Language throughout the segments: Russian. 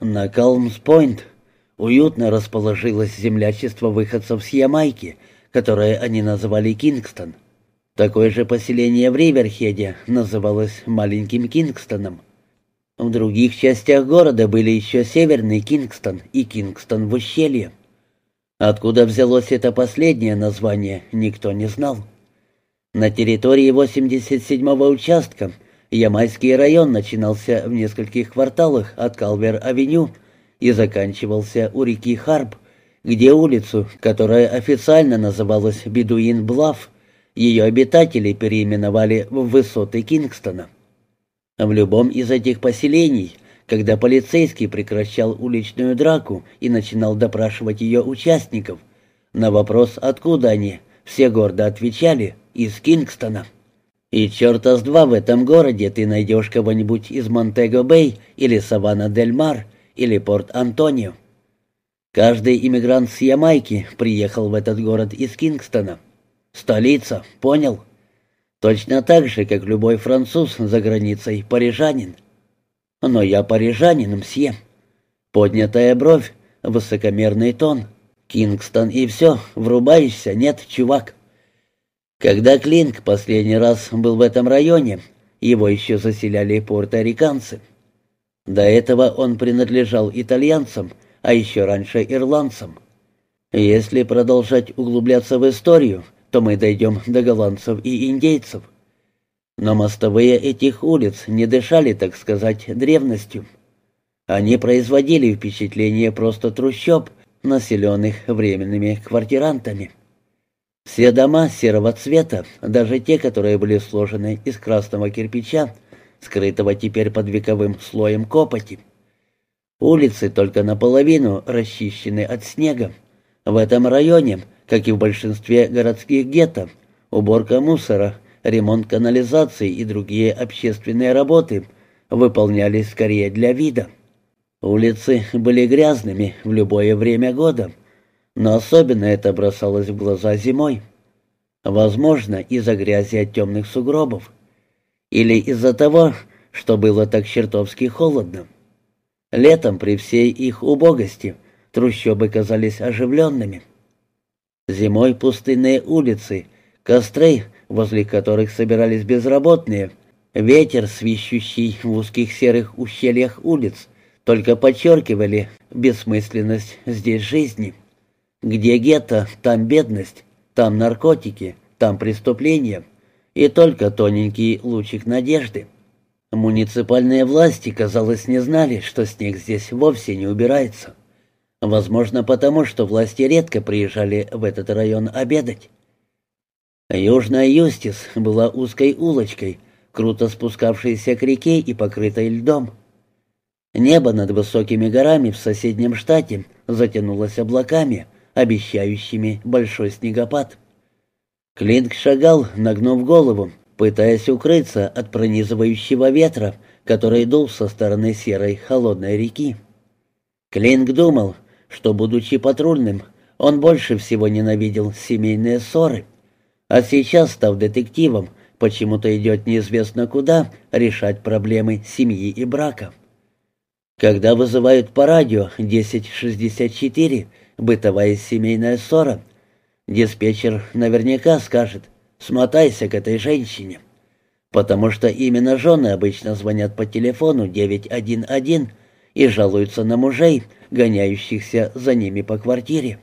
На Калмс-Пойнт уютно расположилось землячество выходцев с Ямайки, которое они называли Кингстон. Такое же поселение в Риверхеде называлось Маленьким Кингстоном. В других частях города были еще Северный Кингстон и Кингстон в ущелье. Откуда взялось это последнее название, никто не знал. На территории 87-го участка Ямайский район начинался в нескольких кварталах от Калвер-авеню и заканчивался у реки Харб, где улицу, которая официально называлась Бедуин-Блав, ее обитатели переименовали в высоты Кингстона. В любом из этих поселений, когда полицейский прекращал уличную драку и начинал допрашивать ее участников, на вопрос, откуда они, все гордо отвечали «из Кингстона». И черта с два в этом городе ты найдешь кого-нибудь из Монтего-Бэй или Саванна-дель-Мар или Порт-Антонио. Каждый иммигрант с Ямайки приехал в этот город из Кингстона. Столица, понял? Точно так же, как любой француз за границей парижанин. Но я парижанин, мсье. Поднятая бровь, высокомерный тон. Кингстон и все, врубаешься, нет, чувак. Когда Клинк последний раз был в этом районе, его еще заселяли порториканцы. До этого он принадлежал итальянцам, а еще раньше ирландцам. Если продолжать углубляться в историю, то мы дойдем до голландцев и индейцев. Но мостовые этих улиц не дышали, так сказать, древностью. Они производили впечатление просто трущоб, населенных временными квартирантами. Все дома серого цвета, даже те, которые были сложены из красного кирпича, скрытого теперь под вековым слоем копоти. Улицы только наполовину расчищены от снега. В этом районе, как и в большинстве городских гетто, уборка мусора, ремонт канализации и другие общественные работы выполнялись скорее для вида. Улицы были грязными в любое время года, но особенно это бросалось в глаза зимой. Возможно, из-за грязи от темных сугробов. Или из-за того, что было так чертовски холодно. Летом при всей их убогости трущобы казались оживленными. Зимой пустынные улицы, костры, возле которых собирались безработные, ветер, свищущий в узких серых ущельях улиц, только подчеркивали бессмысленность здесь жизни. Где гетто, там бедность, там наркотики, там преступления и только тоненький лучик надежды. Муниципальные власти, казалось, не знали, что снег здесь вовсе не убирается. Возможно, потому что власти редко приезжали в этот район обедать. Южная Юстис была узкой улочкой, круто спускавшейся к реке и покрытой льдом. Небо над высокими горами в соседнем штате затянулось облаками — обещающими большой снегопад. Клинк шагал, нагнув голову, пытаясь укрыться от пронизывающего ветра, который дул со стороны серой холодной реки. Клинк думал, что, будучи патрульным, он больше всего ненавидел семейные ссоры, а сейчас, став детективом, почему-то идет неизвестно куда решать проблемы семьи и брака. Когда вызывают по радио 1064, бытовая семейная ссора. Диспетчер наверняка скажет «смотайся к этой женщине», потому что именно жены обычно звонят по телефону 911 и жалуются на мужей, гоняющихся за ними по квартире.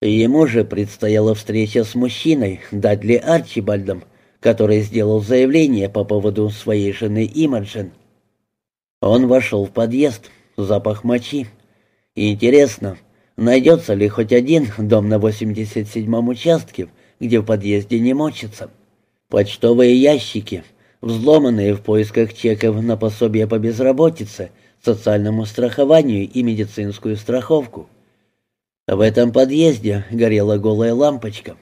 Ему же предстояла встреча с мужчиной, Дадли Арчибальдом, который сделал заявление по поводу своей жены Имаджин. Он вошел в подъезд, запах мочи. Интересно, Найдется ли хоть один дом на 87-м участке, где в подъезде не мочится? Почтовые ящики, взломанные в поисках чеков на пособие по безработице, социальному страхованию и медицинскую страховку. В этом подъезде горела голая лампочка.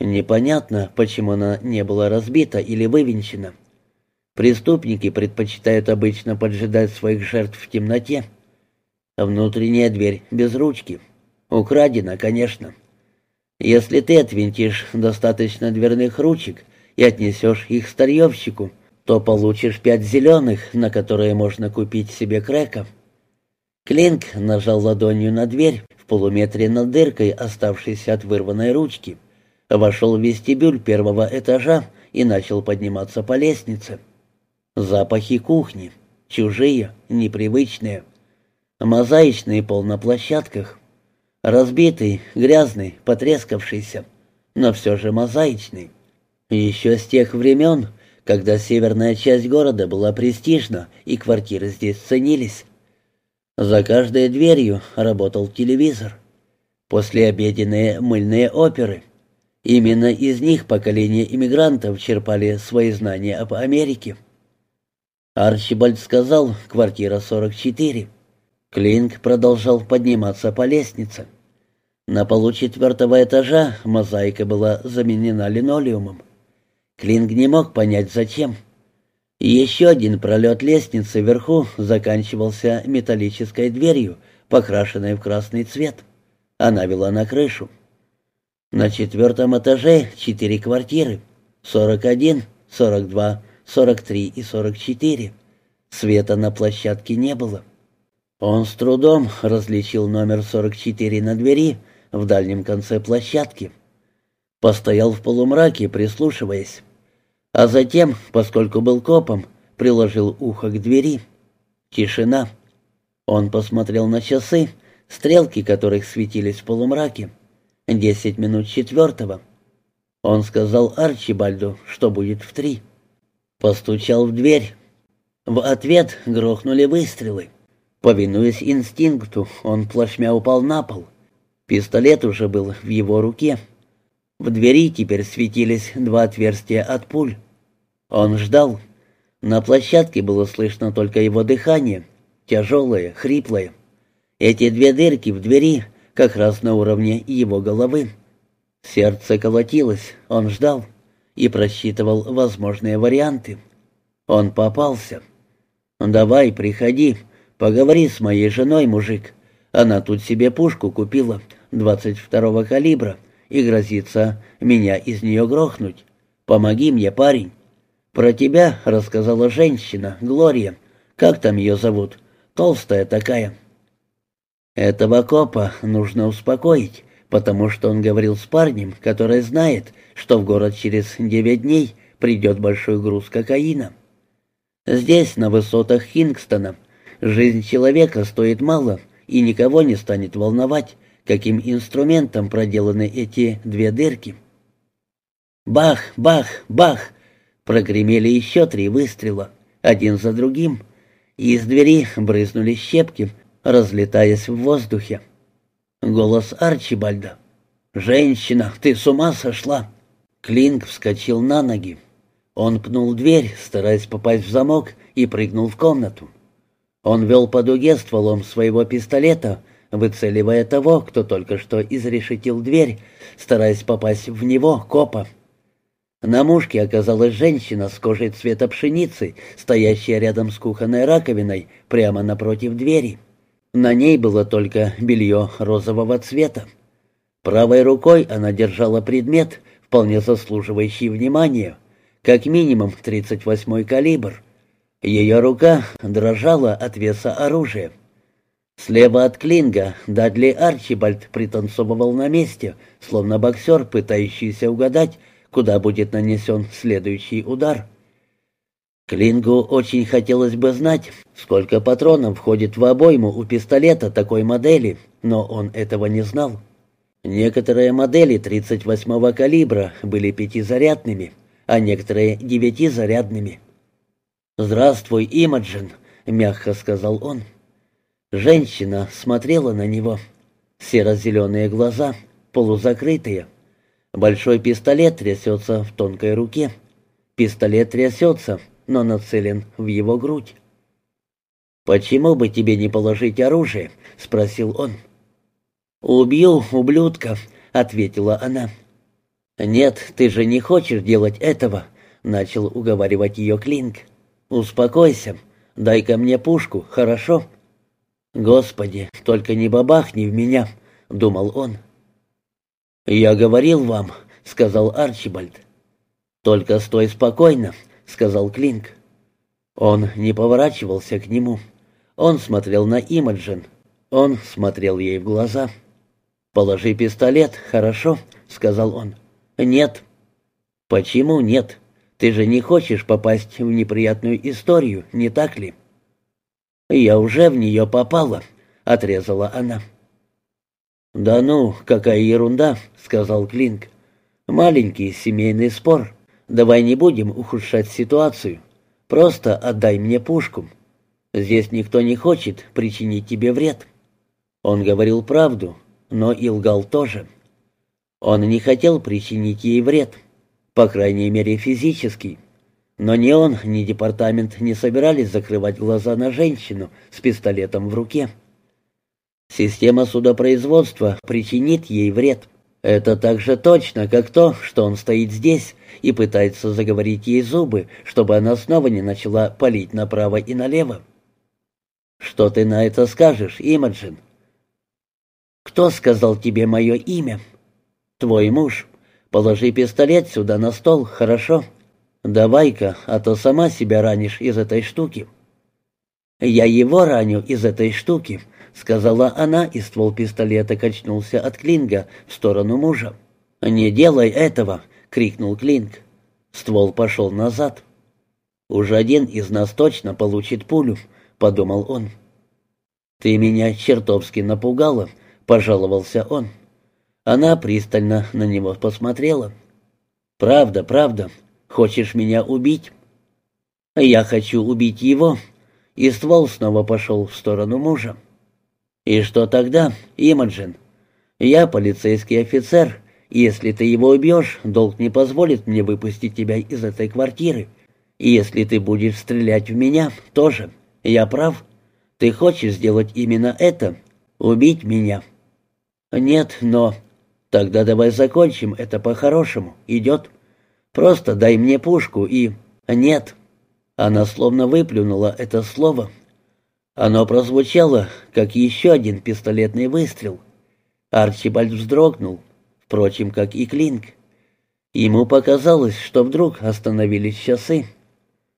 Непонятно, почему она не была разбита или вывинчена. Преступники предпочитают обычно поджидать своих жертв в темноте. Внутренняя дверь без ручки. Украдено, конечно. Если ты отвинтишь достаточно дверных ручек и отнесешь их старьевщику, то получишь пять зеленых, на которые можно купить себе крека. Клинк нажал ладонью на дверь в полуметре над дыркой, оставшейся от вырванной ручки. Вошел в вестибюль первого этажа и начал подниматься по лестнице. Запахи кухни. Чужие, непривычные. Мозаичный пол на площадках. Разбитый, грязный, потрескавшийся, но все же мозаичный. Еще с тех времен, когда северная часть города была престижна и квартиры здесь ценились. За каждой дверью работал телевизор. Послеобеденные мыльные оперы. Именно из них поколения иммигрантов черпали свои знания об Америке. Арчибальд сказал «квартира 44». Клинк продолжал подниматься по лестнице. На полу четвертого этажа мозаика была заменена линолеумом. Клинк не мог понять, зачем. Еще один пролет лестницы вверху заканчивался металлической дверью, покрашенной в красный цвет. Она вела на крышу. На четвертом этаже четыре квартиры. 41, 42, 43 и 44. Света на площадке не было. Он с трудом различил номер 44 на двери в дальнем конце площадки. Постоял в полумраке, прислушиваясь. А затем, поскольку был копом, приложил ухо к двери. Тишина. Он посмотрел на часы, стрелки которых светились в полумраке. Десять минут четвертого. Он сказал Арчибальду, что будет в три. Постучал в дверь. В ответ грохнули выстрелы. Повинуясь инстинкту, он плашмя упал на пол. Пистолет уже был в его руке. В двери теперь светились два отверстия от пуль. Он ждал. На площадке было слышно только его дыхание, тяжелое, хриплое. Эти две дырки в двери как раз на уровне его головы. Сердце колотилось, он ждал и просчитывал возможные варианты. Он попался. «Давай, приходи», Поговори с моей женой, мужик. Она тут себе пушку купила, 22-го калибра, и грозится меня из нее грохнуть. Помоги мне, парень. Про тебя рассказала женщина, Глория. Как там ее зовут? Толстая такая. Этого копа нужно успокоить, потому что он говорил с парнем, который знает, что в город через девять дней придет большой груз кокаина. Здесь, на высотах Хингстона, Жизнь человека стоит мало, и никого не станет волновать, каким инструментом проделаны эти две дырки. Бах, бах, бах! Прогремели еще три выстрела, один за другим, и из двери брызнули щепки, разлетаясь в воздухе. Голос Арчибальда. «Женщина, ты с ума сошла!» Клинк вскочил на ноги. Он пнул дверь, стараясь попасть в замок, и прыгнул в комнату. Он вел по дуге стволом своего пистолета, выцеливая того, кто только что изрешетил дверь, стараясь попасть в него, копа. На мушке оказалась женщина с кожей цвета пшеницы, стоящая рядом с кухонной раковиной, прямо напротив двери. На ней было только белье розового цвета. Правой рукой она держала предмет, вполне заслуживающий внимания, как минимум 38-й калибр — ее рука дрожала от веса оружия. Слева от Клинга Дадли Арчибальд пританцовывал на месте, словно боксер, пытающийся угадать, куда будет нанесен следующий удар. Клингу очень хотелось бы знать, сколько патронов входит в обойму у пистолета такой модели, но он этого не знал. Некоторые модели 38-го калибра были пятизарядными, а некоторые девятизарядными. «Здравствуй, Имаджин», — мягко сказал он. Женщина смотрела на него. Серо-зеленые глаза, полузакрытые. Большой пистолет трясется в тонкой руке. Пистолет трясется, но нацелен в его грудь. «Почему бы тебе не положить оружие?» — спросил он. «Убью, ублюдка», — ответила она. «Нет, ты же не хочешь делать этого», — начал уговаривать ее Клинк. «Успокойся. Дай-ка мне пушку, хорошо?» «Господи, только не бабахни в меня», — думал он. «Я говорил вам», — сказал Арчибальд. «Только стой спокойно», — сказал Клинк. Он не поворачивался к нему. Он смотрел на Имаджин, Он смотрел ей в глаза. «Положи пистолет, хорошо?» — сказал он. «Нет». «Почему нет? Ты же не хочешь попасть в неприятную историю, не так ли?» «Я уже в нее попала», — отрезала она. «Да ну, какая ерунда», — сказал Клинк. «Маленький семейный спор. Давай не будем ухудшать ситуацию. Просто отдай мне пушку. Здесь никто не хочет причинить тебе вред». Он говорил правду, но и лгал тоже. Он не хотел причинить ей вред, по крайней мере физический. Но ни он, ни департамент не собирались закрывать глаза на женщину с пистолетом в руке. Система судопроизводства причинит ей вред. Это так же точно, как то, что он стоит здесь и пытается заговорить ей зубы, чтобы она снова не начала палить направо и налево. «Что ты на это скажешь, Имаджин?» «Кто сказал тебе мое имя?» «Твой муж. Положи пистолет сюда на стол, хорошо? Давай-ка, а то сама себя ранишь из этой штуки». «Я его раню из этой штуки», — сказала она, и ствол пистолета качнулся от Клинга в сторону мужа. «Не делай этого!» — крикнул Клинг. Ствол пошел назад. «Уже один из нас точно получит пулю», — подумал он. «Ты меня чертовски напугала», — пожаловался он. Она пристально на него посмотрела. «Правда, правда. Хочешь меня убить?» «Я хочу убить его». И ствол снова пошел в сторону мужа. «И что тогда, Имаджин? Я полицейский офицер. Если ты его убьешь, долг не позволит мне выпустить тебя из этой квартиры. И если ты будешь стрелять в меня, тоже. Я прав. Ты хочешь сделать именно это? Убить меня?» «Нет, но...» «Тогда давай закончим это по-хорошему. Идет? Просто дай мне пушку и...» «Нет». Она словно выплюнула это слово. Оно прозвучало, как еще один пистолетный выстрел. Арчибальд вздрогнул, впрочем, как и Клинк. Ему показалось, что вдруг остановились часы.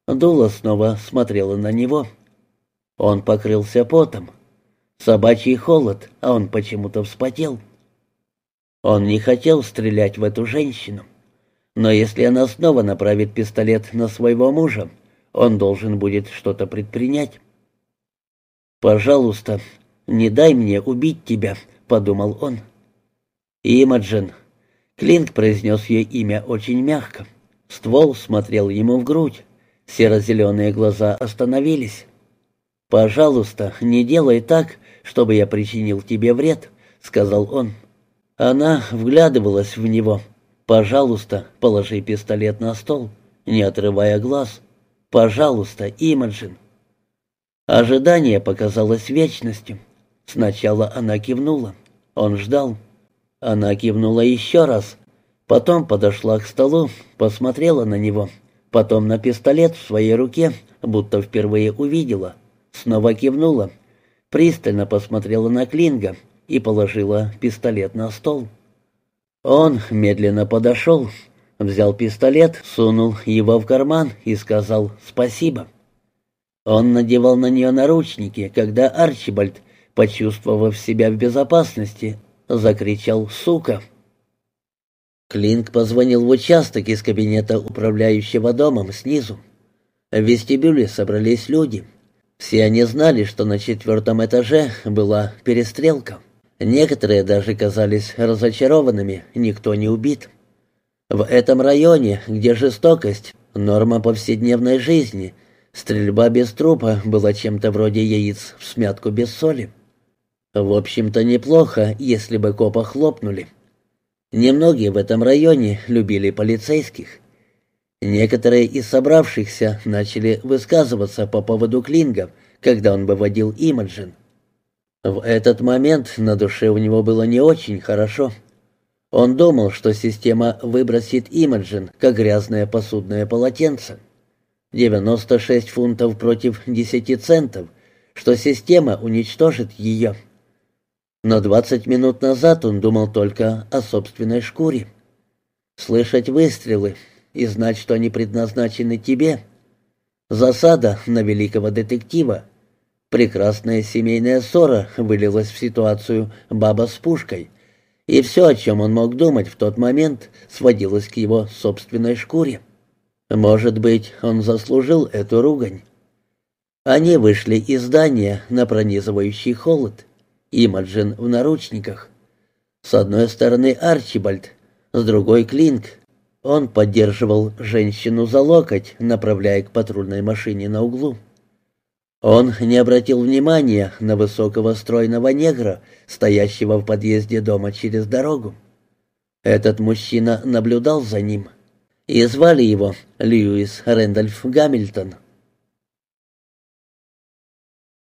Дула снова смотрела на него. Он покрылся потом. Собачий холод, а он почему-то вспотел. Он не хотел стрелять в эту женщину. Но если она снова направит пистолет на своего мужа, он должен будет что-то предпринять. «Пожалуйста, не дай мне убить тебя», — подумал он. «Имаджин». Клинк произнес ее имя очень мягко. Ствол смотрел ему в грудь. Серо-зеленые глаза остановились. «Пожалуйста, не делай так, чтобы я причинил тебе вред», — сказал он. Она вглядывалась в него. «Пожалуйста, положи пистолет на стол, не отрывая глаз. Пожалуйста, Имаджин». Ожидание показалось вечностью. Сначала она кивнула. Он ждал. Она кивнула еще раз. Потом подошла к столу, посмотрела на него. Потом на пистолет в своей руке, будто впервые увидела. Снова кивнула. Пристально посмотрела на Клинга и положила пистолет на стол. Он медленно подошел, взял пистолет, сунул его в карман и сказал «спасибо». Он надевал на нее наручники, когда Арчибальд, почувствовав себя в безопасности, закричал «Сука!». Клинк позвонил в участок из кабинета управляющего домом снизу. В вестибюле собрались люди. Все они знали, что на четвертом этаже была перестрелка. Некоторые даже казались разочарованными, никто не убит. В этом районе, где жестокость — норма повседневной жизни — Стрельба без трупа была чем-то вроде яиц в смятку без соли. В общем-то, неплохо, если бы копа хлопнули. Немногие в этом районе любили полицейских. Некоторые из собравшихся начали высказываться по поводу Клинга, когда он выводил Имаджин. В этот момент на душе у него было не очень хорошо. Он думал, что система выбросит Имаджин, как грязное посудное полотенце. 96 фунтов против 10 центов, что система уничтожит ее. Но 20 минут назад он думал только о собственной шкуре. Слышать выстрелы и знать, что они предназначены тебе. Засада на великого детектива. Прекрасная семейная ссора вылилась в ситуацию «баба с пушкой», и все, о чем он мог думать в тот момент, сводилось к его собственной шкуре. Может быть, он заслужил эту ругань. Они вышли из здания на пронизывающий холод. Имаджин в наручниках. С одной стороны Арчибальд, с другой Клинк. Он поддерживал женщину за локоть, направляя к патрульной машине на углу. Он не обратил внимания на высокого стройного негра, стоящего в подъезде дома через дорогу. Этот мужчина наблюдал за ним. И звали его Льюис Рэндольф Гамильтон.